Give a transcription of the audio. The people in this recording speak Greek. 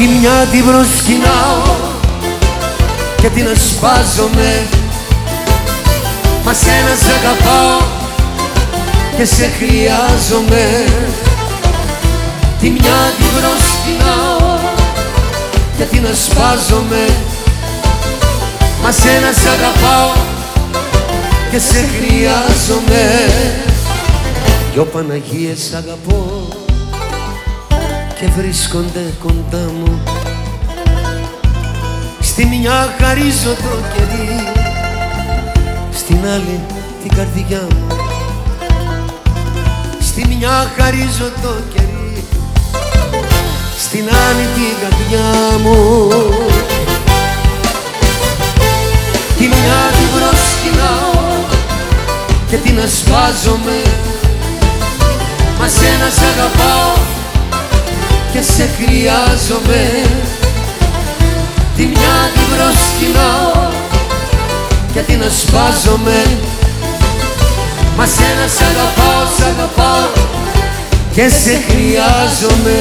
Τη μια την προσκυνάω και την ασπάζομαι. Μα σένα σ' αγαπάω και σε χρειάζομαι. Τη μια την προσκυνάω και την ασπάζομαι. Μα σένα σ' αγαπάω και σε χρειάζομαι. Δυο Παναγίες αγαπώ και βρίσκονται κοντά μου. Στη μια χαρίζω το κερί Στην άλλη την καρδιά μου. Στη μια χαρίζω το κερί Στην άλλη την καρδιά μου. Τη μια την προσκυνάω και την ασπάζομαι. Μα σένα σ' αγαπάω και σε χρειάζομαι Τη μια την προσκυνάω και την ασπάζομαι Μα σένα σ' αγαπάω, σ' αγαπάω και σε χρειάζομαι